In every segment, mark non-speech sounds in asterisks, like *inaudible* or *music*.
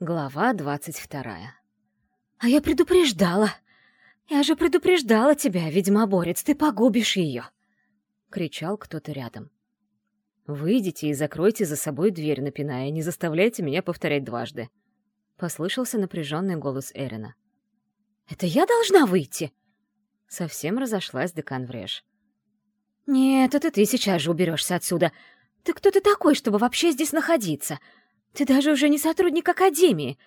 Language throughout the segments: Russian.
Глава двадцать вторая. «А я предупреждала! Я же предупреждала тебя, ведьмоборец, ты погубишь ее!» — кричал кто-то рядом. «Выйдите и закройте за собой дверь, напиная, не заставляйте меня повторять дважды!» — послышался напряженный голос Эрина. «Это я должна выйти?» Совсем разошлась декан Вреш. «Нет, это ты сейчас же уберешься отсюда. Ты кто ты такой, чтобы вообще здесь находиться? Ты даже уже не сотрудник Академии.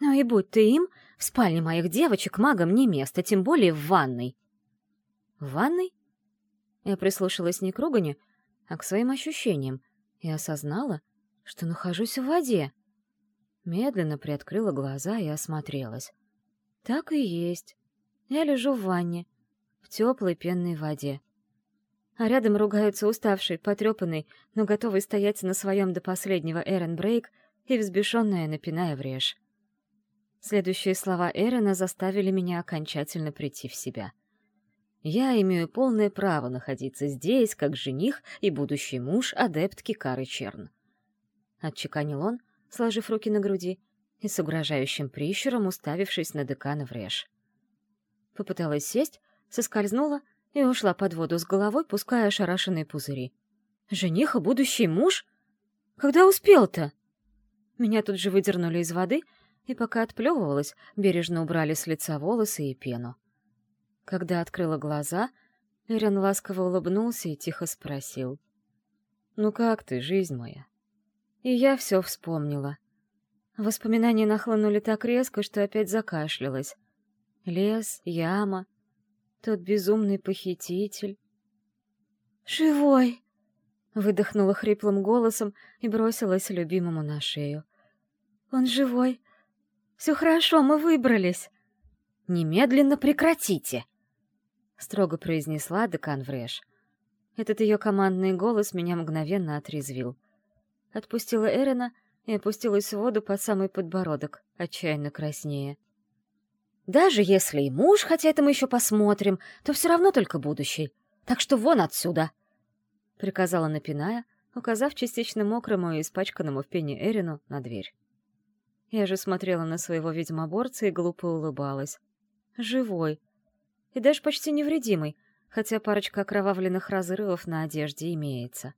Ну и будь ты им, в спальне моих девочек магам не место, тем более в ванной». «В ванной?» Я прислушалась не к ругане, а к своим ощущениям и осознала, что нахожусь в воде. Медленно приоткрыла глаза и осмотрелась. Так и есть. Я лежу в ванне, в теплой пенной воде. А рядом ругаются уставший, потрепанный, но готовый стоять на своем до последнего Эрен Брейк и взбешенная, напиная в режь. Следующие слова Эрена заставили меня окончательно прийти в себя. Я имею полное право находиться здесь, как жених и будущий муж адептки Кары Черн. Отчеканил он, сложив руки на груди и с угрожающим прищуром уставившись на декана в режь. Попыталась сесть, соскользнула и ушла под воду с головой, пуская ошарашенные пузыри. «Жених и будущий муж? Когда успел-то?» Меня тут же выдернули из воды, и пока отплевывалась, бережно убрали с лица волосы и пену. Когда открыла глаза, Эрен ласково улыбнулся и тихо спросил. «Ну как ты, жизнь моя?» И я все вспомнила. Воспоминания нахлынули так резко, что опять закашлялась. Лес, яма, тот безумный похититель. «Живой!» — выдохнула хриплым голосом и бросилась любимому на шею. «Он живой! Все хорошо, мы выбрались!» «Немедленно прекратите!» — строго произнесла декан Врэш. Этот ее командный голос меня мгновенно отрезвил. Отпустила Эрена и опустилась в воду под самый подбородок, отчаянно краснее. Даже если и муж, хотя это мы еще посмотрим, то все равно только будущий. Так что вон отсюда!» — приказала напиная, указав частично мокрому и испачканному в пене Эрину на дверь. Я же смотрела на своего ведьмоборца и глупо улыбалась. Живой. И даже почти невредимый, хотя парочка окровавленных разрывов на одежде имеется.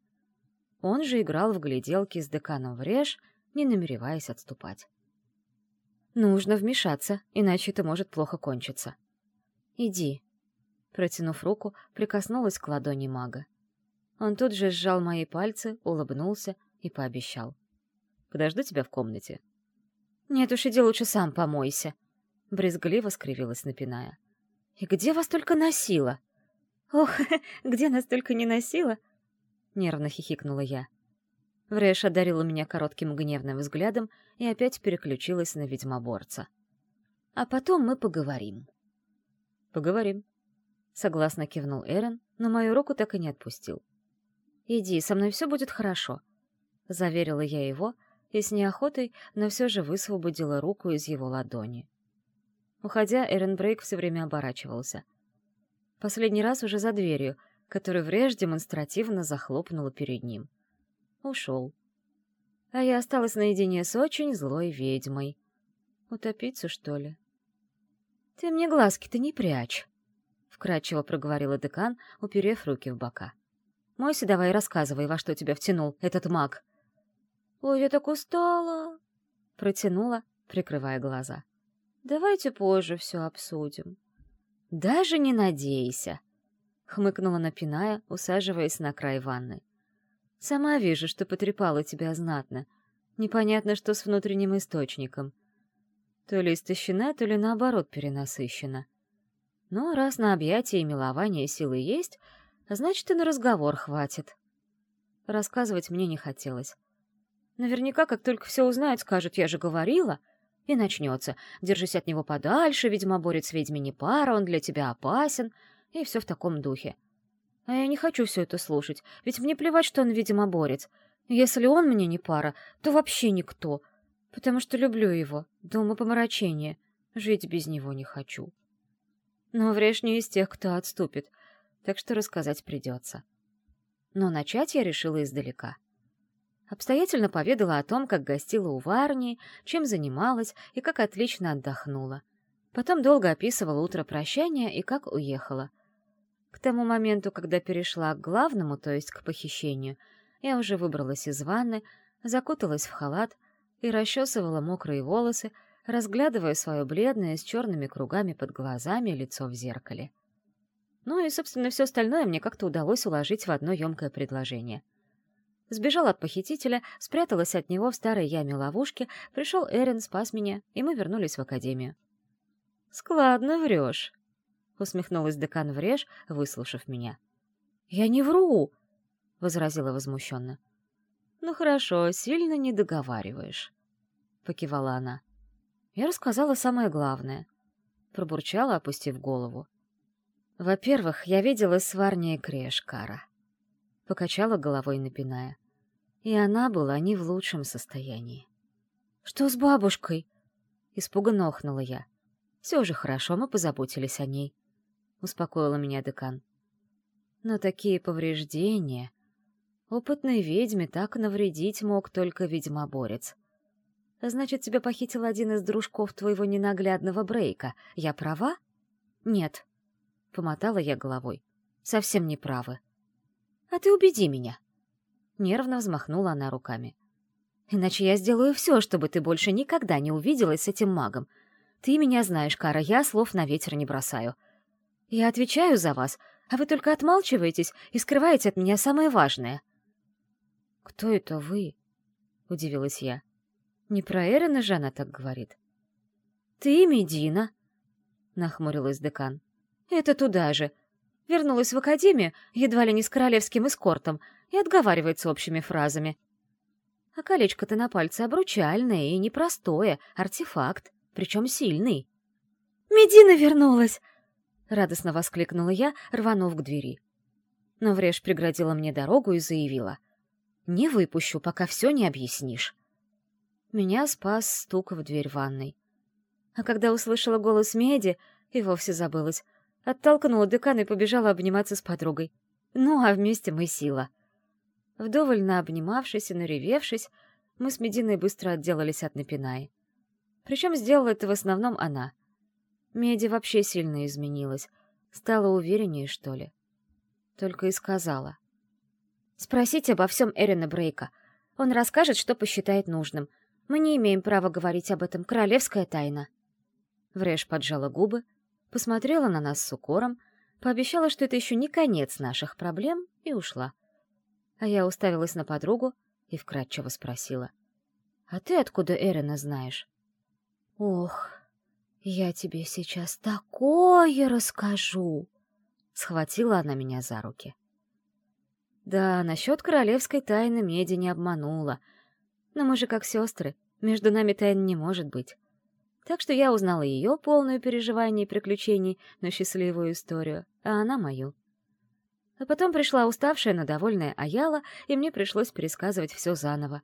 Он же играл в гляделки с деканом в режь, не намереваясь отступать. Нужно вмешаться, иначе это может плохо кончиться. Иди. Протянув руку, прикоснулась к ладони мага. Он тут же сжал мои пальцы, улыбнулся и пообещал. «Подожду тебя в комнате». «Нет уж, иди лучше сам помойся», — брезгливо скривилась, напиная. «И где вас только носило?» «Ох, *laughs* где нас только не носило?» — нервно хихикнула я. Врэш одарила меня коротким гневным взглядом и опять переключилась на ведьмоборца. «А потом мы поговорим». «Поговорим», — согласно кивнул Эрен, но мою руку так и не отпустил. «Иди, со мной все будет хорошо», — заверила я его и с неохотой, но все же высвободила руку из его ладони. Уходя, Эрен Брейк все время оборачивался. Последний раз уже за дверью, которую Врэш демонстративно захлопнула перед ним ушел. А я осталась наедине с очень злой ведьмой. Утопиться, что ли? — Ты мне глазки-то не прячь, — вкратчиво проговорила декан, уперев руки в бока. — Мойся давай рассказывай, во что тебя втянул этот маг. — Ой, я так устала, — протянула, прикрывая глаза. — Давайте позже все обсудим. — Даже не надейся, — хмыкнула напиная, усаживаясь на край ванны. Сама вижу, что потрепала тебя знатно. Непонятно, что с внутренним источником. То ли истощена, то ли наоборот перенасыщена. Но раз на объятия и милование силы есть, значит и на разговор хватит. Рассказывать мне не хотелось. Наверняка, как только все узнают, скажут «я же говорила», и начнется «держись от него подальше, видимо, борец ведьми не пара, он для тебя опасен», и все в таком духе. А я не хочу все это слушать, ведь мне плевать, что он, видимо, борец. Если он мне не пара, то вообще никто. Потому что люблю его, до умопомрачения. Жить без него не хочу. Но Вреш не из тех, кто отступит, так что рассказать придется. Но начать я решила издалека. Обстоятельно поведала о том, как гостила у Варни, чем занималась и как отлично отдохнула. Потом долго описывала утро прощания и как уехала. К тому моменту, когда перешла к главному, то есть к похищению, я уже выбралась из ванны, закуталась в халат и расчесывала мокрые волосы, разглядывая свое бледное с черными кругами под глазами лицо в зеркале. Ну и, собственно, все остальное мне как-то удалось уложить в одно емкое предложение. Сбежала от похитителя, спряталась от него в старой яме ловушки, пришел Эрин, спас меня, и мы вернулись в академию. «Складно врешь», — усмехнулась декан Вреж, выслушав меня. «Я не вру», — возразила возмущенно. «Ну хорошо, сильно не договариваешь», — покивала она. Я рассказала самое главное. Пробурчала, опустив голову. Во-первых, я видела сварнее Крешкара. Покачала головой, напиная. И она была не в лучшем состоянии. «Что с бабушкой?» Испуганно охнула я. «Все же хорошо, мы позаботились о ней», — успокоила меня декан. «Но такие повреждения...» Опытной ведьме так навредить мог только ведьмоборец. Значит, тебя похитил один из дружков твоего ненаглядного Брейка. Я права? Нет. Помотала я головой. Совсем не правы. А ты убеди меня. Нервно взмахнула она руками. Иначе я сделаю все, чтобы ты больше никогда не увиделась с этим магом. Ты меня знаешь, Кара, я слов на ветер не бросаю. Я отвечаю за вас, а вы только отмалчиваетесь и скрываете от меня самое важное. «Кто это вы?» — удивилась я. «Не про Эрена же она так говорит». «Ты Медина», — нахмурилась декан. Это туда же. Вернулась в академию, едва ли не с королевским эскортом, и отговаривается общими фразами. А колечко-то на пальце обручальное и непростое, артефакт, причем сильный. «Медина вернулась!» — радостно воскликнула я, рванув к двери. Но Вреш преградила мне дорогу и заявила. «Не выпущу, пока все не объяснишь». Меня спас стук в дверь ванной. А когда услышала голос Меди, и вовсе забылась, Оттолкнула декана и побежала обниматься с подругой. Ну, а вместе мы сила. Вдоволь обнимавшись и наревевшись, мы с Мединой быстро отделались от напинаи. Причем сделала это в основном она. Меди вообще сильно изменилась. Стала увереннее, что ли. Только и сказала. «Спросите обо всем Эрина Брейка. Он расскажет, что посчитает нужным. Мы не имеем права говорить об этом. Королевская тайна». Вреш поджала губы, посмотрела на нас с укором, пообещала, что это еще не конец наших проблем, и ушла. А я уставилась на подругу и вкратчиво спросила. «А ты откуда Эрена знаешь?» «Ох, я тебе сейчас такое расскажу!» Схватила она меня за руки. Да, насчет королевской тайны Меди не обманула. Но мы же как сестры, между нами тайн не может быть. Так что я узнала ее полную переживаний и приключений, но счастливую историю, а она мою. А потом пришла уставшая, но довольная Аяла, и мне пришлось пересказывать все заново.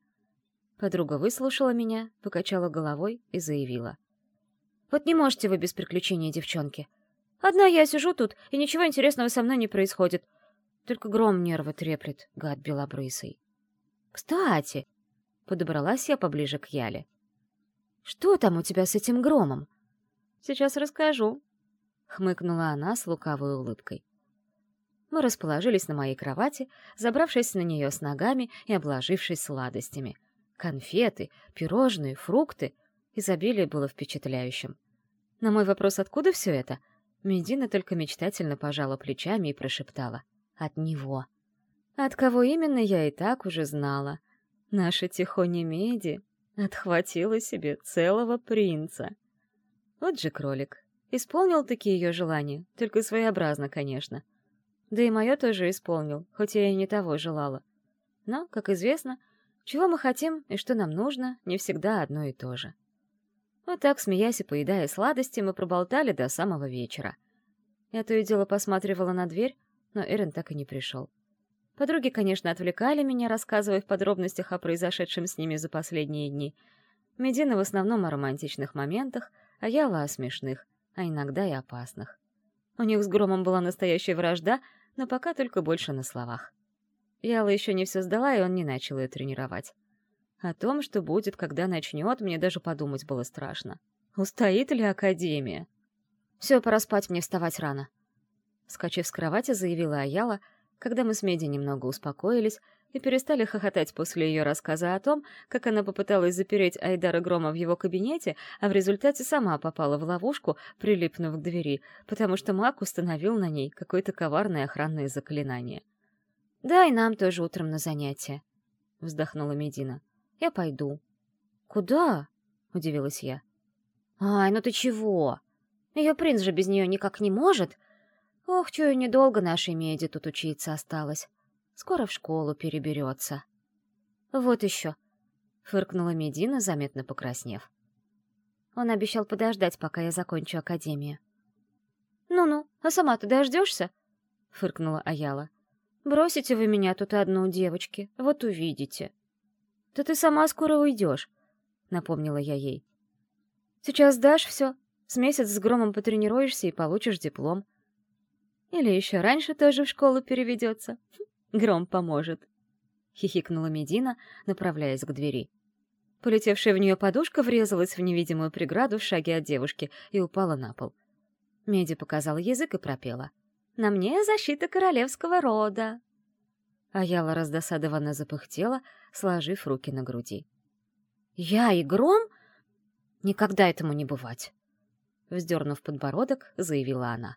Подруга выслушала меня, покачала головой и заявила. «Вот не можете вы без приключений, девчонки. Одна я сижу тут, и ничего интересного со мной не происходит. Только гром нервы треплет, гад белобрысый». «Кстати!» — подобралась я поближе к Яле. Что там у тебя с этим громом? Сейчас расскажу, хмыкнула она с лукавой улыбкой. Мы расположились на моей кровати, забравшись на нее с ногами и обложившись сладостями. Конфеты, пирожные, фрукты. Изобилие было впечатляющим. На мой вопрос, откуда все это, Медина только мечтательно пожала плечами и прошептала. «От него». От кого именно, я и так уже знала. Наша Тихоня Меди Отхватила себе целого принца. Вот же кролик. Исполнил такие ее желания, только своеобразно, конечно. Да и мое тоже исполнил, хоть я и не того желала. Но, как известно, чего мы хотим и что нам нужно, не всегда одно и то же. Вот так, смеясь и поедая сладости, мы проболтали до самого вечера. Я то и дело посматривала на дверь, но Эрен так и не пришел. Подруги, конечно, отвлекали меня, рассказывая в подробностях о произошедшем с ними за последние дни. Медина в основном о романтичных моментах, а Яла о смешных, а иногда и опасных. У них с Громом была настоящая вражда, но пока только больше на словах. Яла еще не все сдала, и он не начал ее тренировать. О том, что будет, когда начнет, мне даже подумать было страшно. Устоит ли Академия? Все, пора спать, мне вставать рано. Скачив с кровати, заявила Аяла, когда мы с Меди немного успокоились и перестали хохотать после ее рассказа о том, как она попыталась запереть Айдара Грома в его кабинете, а в результате сама попала в ловушку, прилипнув к двери, потому что маг установил на ней какое-то коварное охранное заклинание. «Да, и нам тоже утром на занятия», — вздохнула Медина. Я пойду. Куда? Удивилась я. Ай, ну ты чего? Ее принц же без нее никак не может. Ох, чую, недолго нашей меди тут учиться осталось. Скоро в школу переберется. Вот еще. Фыркнула Медина, заметно покраснев. Он обещал подождать, пока я закончу академию. «Ну-ну, а сама ты дождешься?» — фыркнула Аяла. «Бросите вы меня тут одну, девочки, вот увидите». «Да ты сама скоро уйдешь», — напомнила я ей. «Сейчас дашь все, с месяц с громом потренируешься и получишь диплом. Или еще раньше тоже в школу переведется. *laughs* Гром поможет», — хихикнула Медина, направляясь к двери. Полетевшая в нее подушка врезалась в невидимую преграду в шаге от девушки и упала на пол. Меди показала язык и пропела. «На мне защита королевского рода». Аяла раздосадованно запыхтела, сложив руки на груди. «Я и Гром? Никогда этому не бывать!» Вздернув подбородок, заявила она.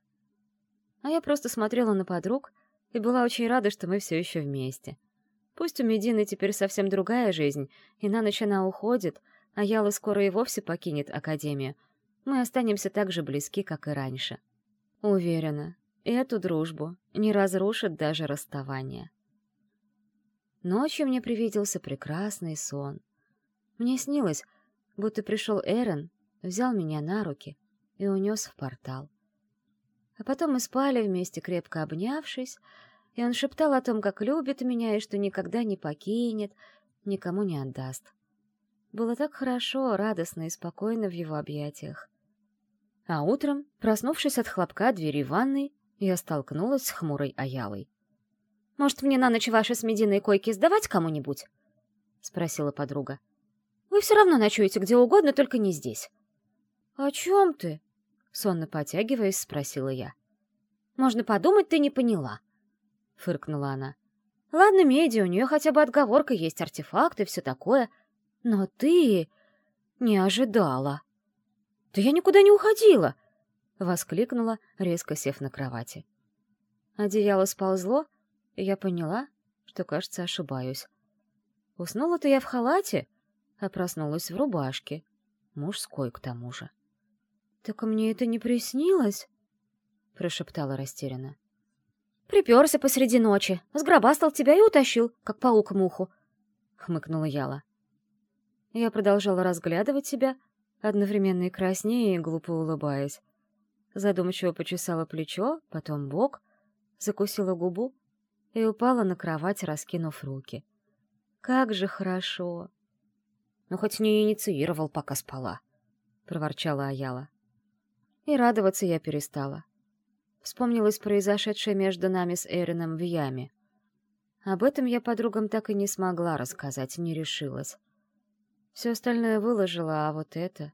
А я просто смотрела на подруг и была очень рада, что мы все еще вместе. Пусть у Медины теперь совсем другая жизнь, и на ночь она уходит, а Яла скоро и вовсе покинет Академию. Мы останемся так же близки, как и раньше. Уверена, эту дружбу не разрушит даже расставание. Ночью мне привиделся прекрасный сон. Мне снилось, будто пришел Эрен, взял меня на руки и унес в портал. А потом мы спали вместе, крепко обнявшись, и он шептал о том, как любит меня и что никогда не покинет, никому не отдаст. Было так хорошо, радостно и спокойно в его объятиях. А утром, проснувшись от хлопка двери ванной, я столкнулась с хмурой Аялой. Может, мне на ночь ваши с мединой койки сдавать кому-нибудь?» — спросила подруга. «Вы все равно ночуете где угодно, только не здесь». «О чем ты?» — сонно потягиваясь, спросила я. «Можно подумать, ты не поняла», — фыркнула она. «Ладно, Меди, у нее хотя бы отговорка есть, артефакты, все такое. Но ты не ожидала». «Да я никуда не уходила!» — воскликнула, резко сев на кровати. Одеяло сползло, я поняла, что, кажется, ошибаюсь. Уснула-то я в халате, а проснулась в рубашке. Мужской, к тому же. «Так мне это не приснилось?» — прошептала растерянно. «Приперся посреди ночи, сгробастал тебя и утащил, как паук муху», — хмыкнула Яла. Я продолжала разглядывать себя, одновременно и краснея, и глупо улыбаясь. Задумчиво почесала плечо, потом бок, закусила губу и упала на кровать, раскинув руки. «Как же хорошо!» «Ну, хоть не инициировал, пока спала», — проворчала Аяла. И радоваться я перестала. Вспомнилось произошедшее между нами с Эрином в яме. Об этом я подругам так и не смогла рассказать, не решилась. Все остальное выложила, а вот это...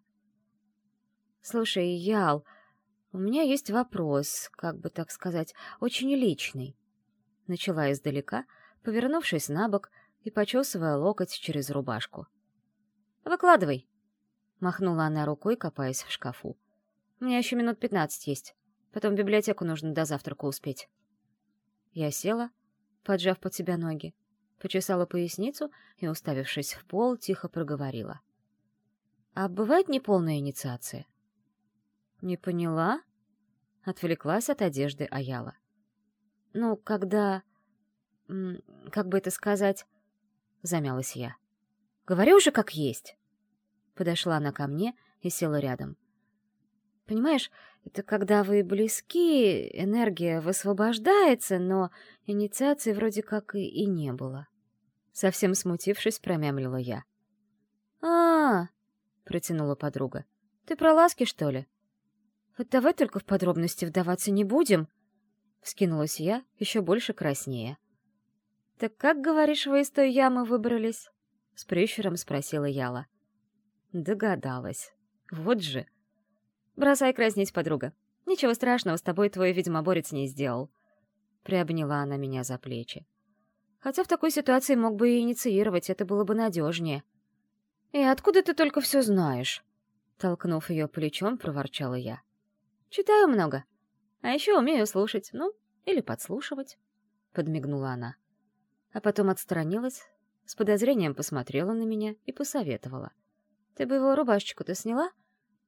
Слушай, Ял, у меня есть вопрос, как бы так сказать, очень личный начала издалека, повернувшись на бок и почесывая локоть через рубашку. «Выкладывай!» — махнула она рукой, копаясь в шкафу. «У меня еще минут пятнадцать есть. Потом в библиотеку нужно до завтрака успеть». Я села, поджав под себя ноги, почесала поясницу и, уставившись в пол, тихо проговорила. «А бывает неполная инициация?» «Не поняла?» — отвлеклась от одежды Аяла. Ну, когда... Как бы это сказать... Замялась я. Говорю же, как есть. Подошла она ко мне и села рядом. Понимаешь, это когда вы близки, энергия высвобождается, но инициации вроде как и, и не было. Совсем смутившись, промямлила я. а, -а, -а протянула подруга. «Ты про ласки, что ли? Вот давай только в подробности вдаваться не будем», — вскинулась я, еще больше краснее. «Так как, говоришь, вы из той ямы выбрались?» — с прищуром спросила Яла. Догадалась. Вот же. «Бросай краснеть, подруга. Ничего страшного с тобой твой ведьмоборец не сделал». Приобняла она меня за плечи. Хотя в такой ситуации мог бы и инициировать, это было бы надежнее. «И откуда ты только все знаешь?» Толкнув ее плечом, проворчала я. «Читаю много. А еще умею слушать, ну, или подслушивать», — подмигнула она. А потом отстранилась, с подозрением посмотрела на меня и посоветовала. «Ты бы его рубашечку-то сняла?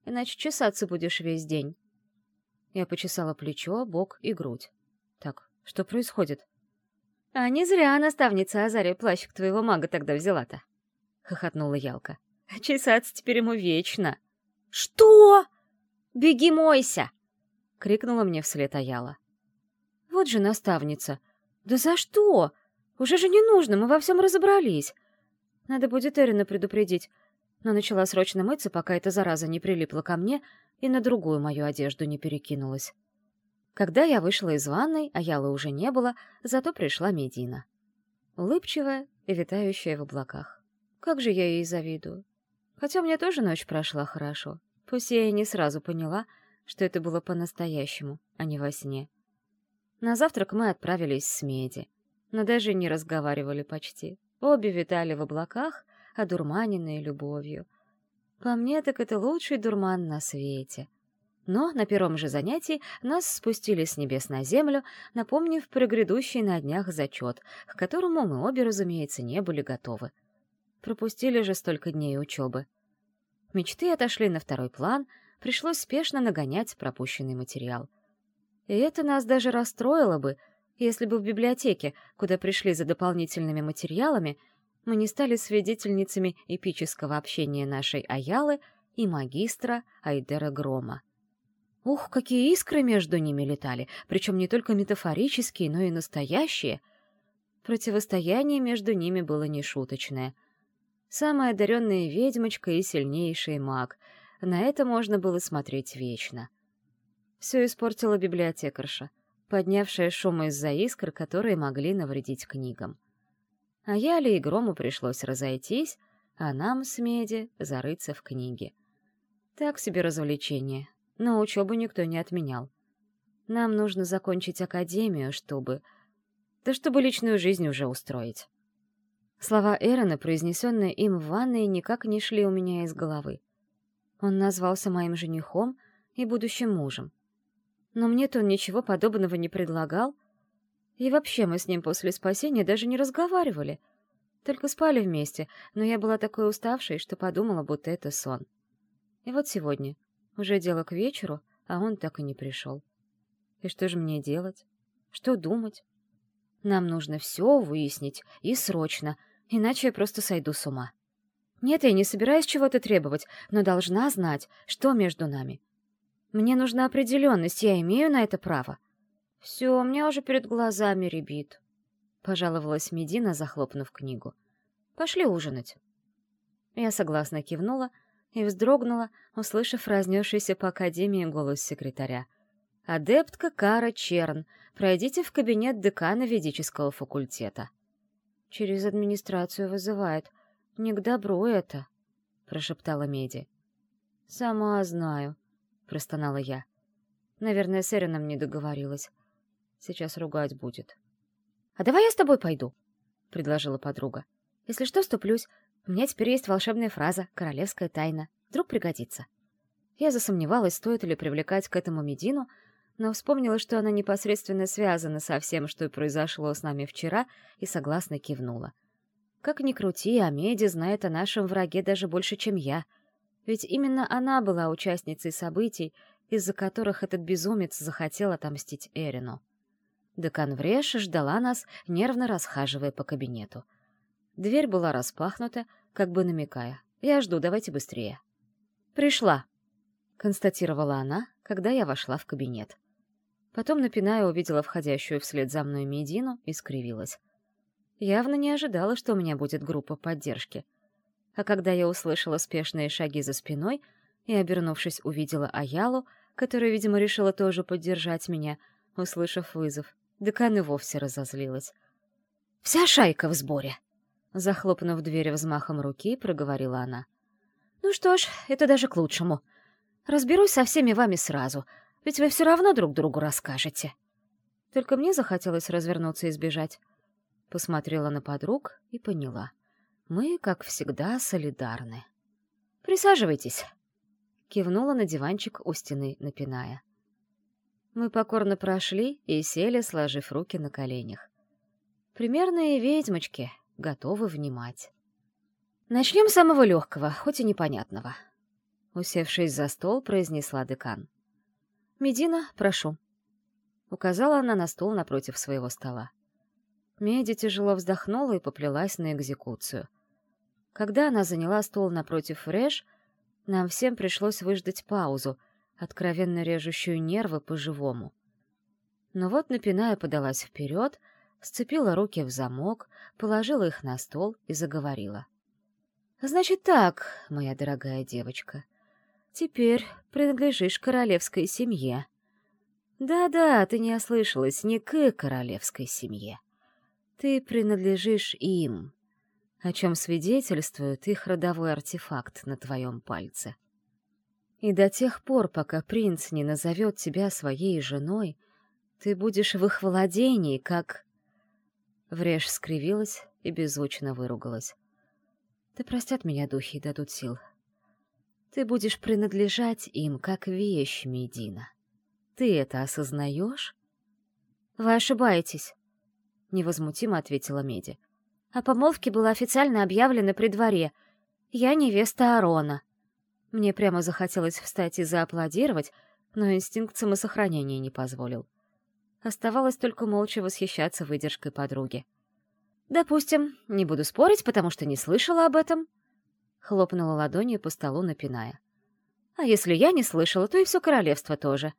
Иначе чесаться будешь весь день». Я почесала плечо, бок и грудь. «Так, что происходит?» «А не зря наставница Азария плащик твоего мага тогда взяла-то», — хохотнула Ялка. «Чесаться теперь ему вечно». «Что?» «Беги мойся!» — крикнула мне вслед Аяла. «Вот же наставница! Да за что? Уже же не нужно, мы во всем разобрались. Надо будет Эрина предупредить, но начала срочно мыться, пока эта зараза не прилипла ко мне и на другую мою одежду не перекинулась. Когда я вышла из ванной, а Ялы уже не было, зато пришла Медина. Улыбчивая и витающая в облаках. Как же я ей завидую. Хотя мне тоже ночь прошла хорошо. Пусть я и не сразу поняла, что это было по-настоящему, а не во сне. На завтрак мы отправились с Меди, но даже не разговаривали почти. Обе витали в облаках, одурманенные любовью. По мне, так это лучший дурман на свете — но на первом же занятии нас спустили с небес на землю, напомнив про грядущий на днях зачет, к которому мы обе, разумеется, не были готовы. Пропустили же столько дней учебы. Мечты отошли на второй план, пришлось спешно нагонять пропущенный материал. И это нас даже расстроило бы, если бы в библиотеке, куда пришли за дополнительными материалами, мы не стали свидетельницами эпического общения нашей Аялы и магистра Айдера Грома. Ух, какие искры между ними летали, причем не только метафорические, но и настоящие. Противостояние между ними было нешуточное. Самая одаренная ведьмочка и сильнейший маг. На это можно было смотреть вечно. Все испортила библиотекарша, поднявшая шум из-за искр, которые могли навредить книгам. А Яле и Грому пришлось разойтись, а нам с Меди зарыться в книге. Так себе развлечение, но учебу никто не отменял. Нам нужно закончить академию, чтобы... Да чтобы личную жизнь уже устроить. Слова Эрона, произнесенные им в ванной, никак не шли у меня из головы. Он назвался моим женихом и будущим мужем. Но мне-то он ничего подобного не предлагал. И вообще мы с ним после спасения даже не разговаривали. Только спали вместе, но я была такой уставшей, что подумала, будто это сон. И вот сегодня, уже дело к вечеру, а он так и не пришел. И что же мне делать? Что думать? Нам нужно все выяснить, и срочно, иначе я просто сойду с ума. Нет, я не собираюсь чего-то требовать, но должна знать, что между нами. Мне нужна определенность, я имею на это право. Все, у меня уже перед глазами ребит, — пожаловалась Медина, захлопнув книгу. Пошли ужинать. Я согласно кивнула, — и вздрогнула, услышав разнесшийся по академии голос секретаря. «Адептка Кара Черн, пройдите в кабинет декана ведического факультета». «Через администрацию вызывает. Не к добру это», — прошептала Меди. «Сама знаю», — простонала я. Наверное, с Эрином не договорилась. Сейчас ругать будет. «А давай я с тобой пойду», — предложила подруга. «Если что, вступлюсь. У меня теперь есть волшебная фраза «Королевская тайна». Вдруг пригодится. Я засомневалась, стоит ли привлекать к этому Медину, но вспомнила, что она непосредственно связана со всем, что произошло с нами вчера, и согласно кивнула. Как ни крути, а знает о нашем враге даже больше, чем я. Ведь именно она была участницей событий, из-за которых этот безумец захотел отомстить Эрину. Декан Вреш ждала нас, нервно расхаживая по кабинету. Дверь была распахнута, как бы намекая. «Я жду, давайте быстрее». «Пришла», — констатировала она, когда я вошла в кабинет. Потом, напиная, увидела входящую вслед за мной Медину и скривилась. Явно не ожидала, что у меня будет группа поддержки. А когда я услышала спешные шаги за спиной и, обернувшись, увидела Аялу, которая, видимо, решила тоже поддержать меня, услышав вызов, декан и вовсе разозлилась. Вся шайка в сборе!» Захлопнув дверь взмахом руки, проговорила она. «Ну что ж, это даже к лучшему. Разберусь со всеми вами сразу, ведь вы все равно друг другу расскажете». Только мне захотелось развернуться и сбежать. Посмотрела на подруг и поняла. Мы, как всегда, солидарны. «Присаживайтесь», — кивнула на диванчик у стены, напиная. Мы покорно прошли и сели, сложив руки на коленях. Примерные ведьмочки, готовы внимать. Начнем с самого легкого, хоть и непонятного. Усевшись за стол, произнесла декан. «Медина, прошу». Указала она на стол напротив своего стола. Меди тяжело вздохнула и поплелась на экзекуцию. Когда она заняла стол напротив Рэш, нам всем пришлось выждать паузу, откровенно режущую нервы по-живому. Но вот, напиная, подалась вперед, сцепила руки в замок, положила их на стол и заговорила. «Значит так, моя дорогая девочка, теперь принадлежишь королевской семье. Да-да, ты не ослышалась, не к королевской семье. Ты принадлежишь им, о чем свидетельствует их родовой артефакт на твоем пальце. И до тех пор, пока принц не назовет тебя своей женой, ты будешь в их владении, как... Врежь скривилась и беззвучно выругалась. Да простят меня духи и дадут сил. Ты будешь принадлежать им, как вещь, Медина. Ты это осознаешь? Вы ошибаетесь, — невозмутимо ответила Меди. О помолвке было официально объявлено при дворе. Я невеста Арона. Мне прямо захотелось встать и зааплодировать, но инстинкт самосохранения не позволил. Оставалось только молча восхищаться выдержкой подруги. «Допустим, не буду спорить, потому что не слышала об этом», — хлопнула ладонью по столу, напиная. «А если я не слышала, то и все королевство тоже.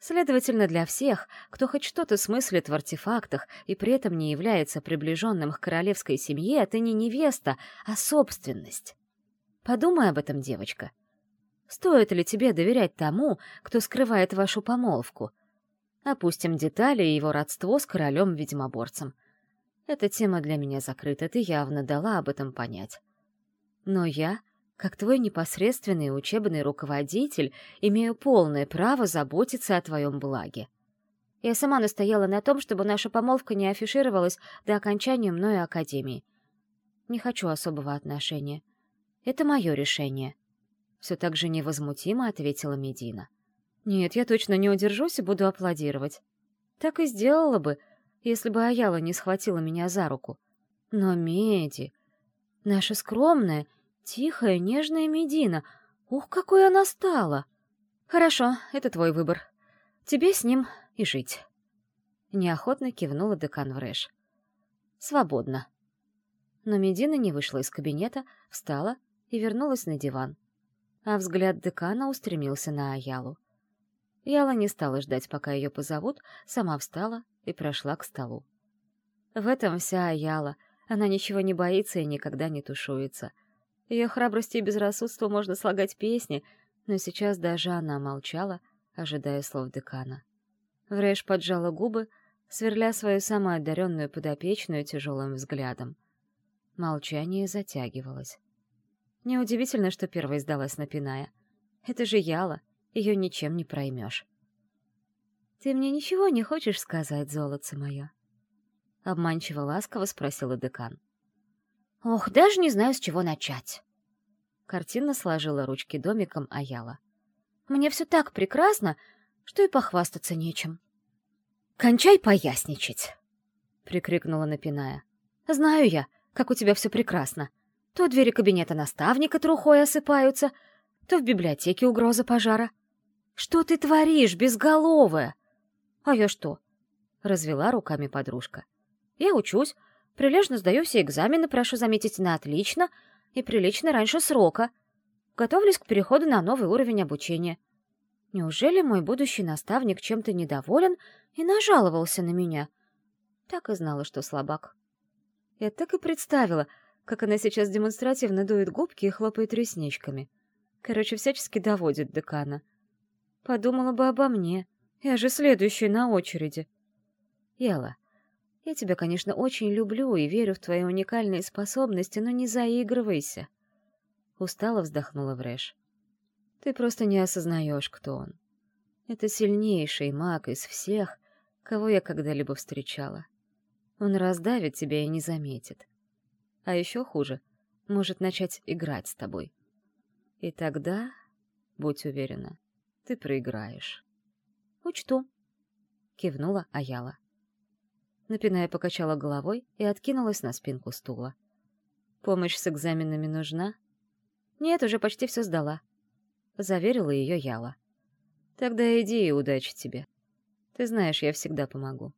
Следовательно, для всех, кто хоть что-то смыслит в артефактах и при этом не является приближенным к королевской семье, это не невеста, а собственность. Подумай об этом, девочка. Стоит ли тебе доверять тому, кто скрывает вашу помолвку? Опустим детали и его родство с королем-ведьмоборцем. Эта тема для меня закрыта, ты явно дала об этом понять. Но я, как твой непосредственный учебный руководитель, имею полное право заботиться о твоем благе. Я сама настояла на том, чтобы наша помолвка не афишировалась до окончания мною Академии. Не хочу особого отношения. Это мое решение. Все так же невозмутимо ответила Медина. Нет, я точно не удержусь и буду аплодировать. Так и сделала бы, если бы Аяла не схватила меня за руку. Но Меди, наша скромная, тихая, нежная Медина, ух, какой она стала! Хорошо, это твой выбор. Тебе с ним и жить. Неохотно кивнула декан Врэш. Свободно. Но Медина не вышла из кабинета, встала и вернулась на диван а взгляд декана устремился на Аялу. Яла не стала ждать, пока ее позовут, сама встала и прошла к столу. В этом вся Аяла. Она ничего не боится и никогда не тушуется. Ее храбрости и безрассудству можно слагать песни, но сейчас даже она молчала, ожидая слов декана. Врэш поджала губы, сверля свою самую одаренную подопечную тяжелым взглядом. Молчание затягивалось. Неудивительно, что первой сдалась напиная. Это же Яла, ее ничем не проймешь. «Ты мне ничего не хочешь сказать, золотце мое?» Обманчиво ласково спросила декан. «Ох, даже не знаю, с чего начать!» Картина сложила ручки домиком Аяла. «Мне все так прекрасно, что и похвастаться нечем». «Кончай поясничать!» — прикрикнула напиная. «Знаю я, как у тебя все прекрасно. То двери кабинета наставника трухой осыпаются, то в библиотеке угроза пожара. Что ты творишь, безголовая? А я что? Развела руками подружка. Я учусь, прилежно сдаю все экзамены, прошу заметить, на отлично и прилично раньше срока. Готовлюсь к переходу на новый уровень обучения. Неужели мой будущий наставник чем-то недоволен и нажаловался на меня? Так и знала, что слабак. Я так и представила — как она сейчас демонстративно дует губки и хлопает ресничками. Короче, всячески доводит декана. Подумала бы обо мне. Я же следующая на очереди. Яла, Я тебя, конечно, очень люблю и верю в твои уникальные способности, но не заигрывайся. Устало вздохнула Врэш. Ты просто не осознаешь, кто он. Это сильнейший маг из всех, кого я когда-либо встречала. Он раздавит тебя и не заметит. А еще хуже, может начать играть с тобой. И тогда, будь уверена, ты проиграешь. «Учту», — кивнула Аяла. Напиная покачала головой и откинулась на спинку стула. «Помощь с экзаменами нужна?» «Нет, уже почти все сдала», — заверила ее Яла. «Тогда иди и удачи тебе. Ты знаешь, я всегда помогу.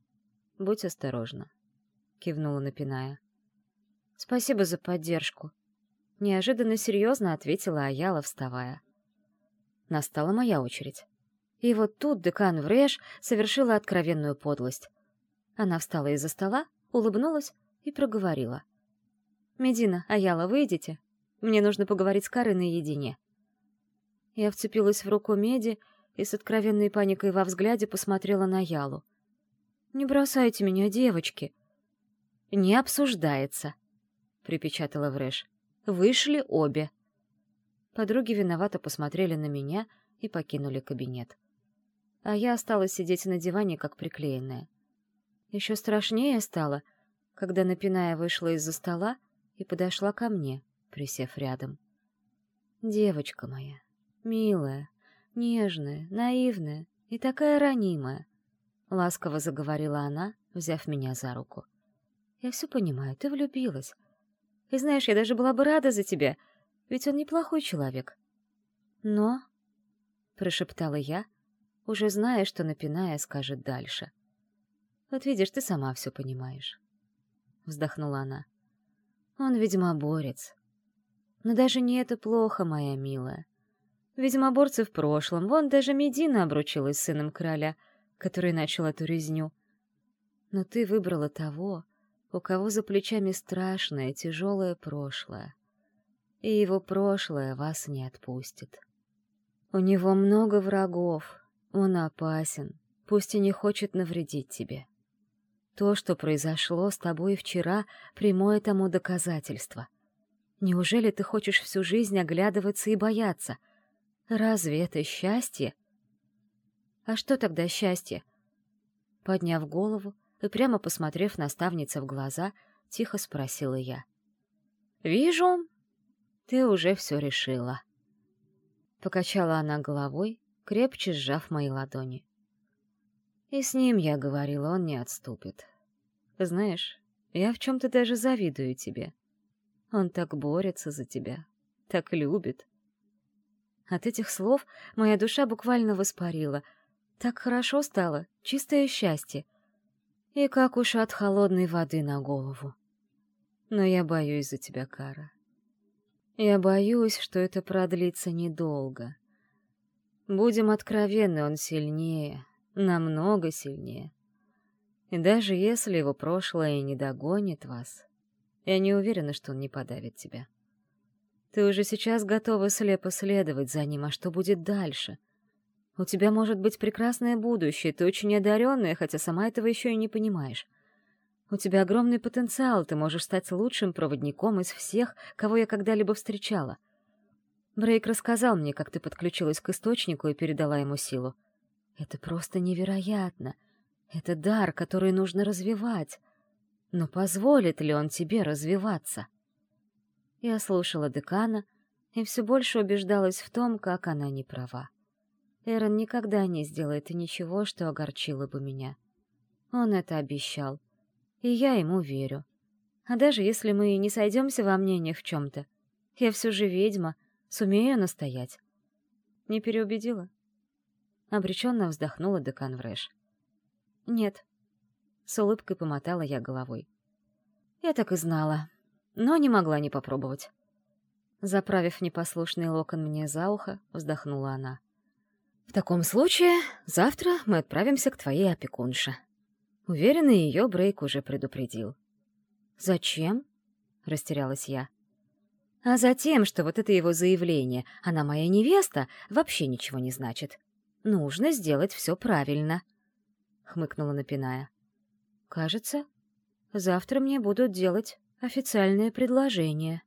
Будь осторожна», — кивнула Напиная. «Спасибо за поддержку», — неожиданно серьезно ответила Аяла, вставая. Настала моя очередь. И вот тут декан Врэш совершила откровенную подлость. Она встала из-за стола, улыбнулась и проговорила. «Медина, Аяла, выйдите. Мне нужно поговорить с Карой наедине». Я вцепилась в руку Меди и с откровенной паникой во взгляде посмотрела на Ялу. «Не бросайте меня, девочки!» «Не обсуждается», — припечатала Врэш. «Вышли обе». Подруги виновато посмотрели на меня и покинули кабинет. А я осталась сидеть на диване, как приклеенная. Еще страшнее стало, когда Напиная вышла из-за стола и подошла ко мне, присев рядом. «Девочка моя, милая, нежная, наивная и такая ранимая», — ласково заговорила она, взяв меня за руку. «Я все понимаю, ты влюбилась. И знаешь, я даже была бы рада за тебя, ведь он неплохой человек. Но...» — прошептала я, уже зная, что Напиная скажет дальше — вот видишь, ты сама все понимаешь. Вздохнула она. Он ведьмоборец. Но даже не это плохо, моя милая. Ведьмоборцы в прошлом. Вон даже Медина обручилась с сыном короля, который начал эту резню. Но ты выбрала того, у кого за плечами страшное, тяжелое прошлое. И его прошлое вас не отпустит. У него много врагов, он опасен, пусть и не хочет навредить тебе. То, что произошло с тобой вчера, прямое тому доказательство. Неужели ты хочешь всю жизнь оглядываться и бояться? Разве это счастье? А что тогда счастье? Подняв голову и прямо посмотрев наставнице в глаза, тихо спросила я. «Вижу, ты уже все решила». Покачала она головой, крепче сжав мои ладони. И с ним я говорила, он не отступит. Знаешь, я в чем-то даже завидую тебе. Он так борется за тебя, так любит. От этих слов моя душа буквально воспарила. Так хорошо стало, чистое счастье. И как уж от холодной воды на голову. Но я боюсь за тебя, Кара. Я боюсь, что это продлится недолго. Будем откровенны, он сильнее, намного сильнее. И даже если его прошлое не догонит вас, я не уверена, что он не подавит тебя. Ты уже сейчас готова слепо следовать за ним, а что будет дальше? У тебя может быть прекрасное будущее, ты очень одаренная, хотя сама этого еще и не понимаешь. У тебя огромный потенциал, ты можешь стать лучшим проводником из всех, кого я когда-либо встречала. Брейк рассказал мне, как ты подключилась к источнику и передала ему силу. Это просто невероятно. Это дар, который нужно развивать. Но позволит ли он тебе развиваться? Я слушала декана и все больше убеждалась в том, как она не права. Эрон никогда не сделает ничего, что огорчило бы меня. Он это обещал, и я ему верю. А даже если мы не сойдемся во мнениях в чем-то, я все же ведьма, сумею настоять. Не переубедила? Обреченно вздохнула декан Врэш. «Нет». С улыбкой помотала я головой. Я так и знала, но не могла не попробовать. Заправив непослушный локон мне за ухо, вздохнула она. «В таком случае завтра мы отправимся к твоей опекунше». Уверена, ее Брейк уже предупредил. «Зачем?» — растерялась я. «А затем, что вот это его заявление «она моя невеста» вообще ничего не значит. Нужно сделать все правильно», — хмыкнула напиная. «Кажется, Завтра мне будут делать официальное предложение.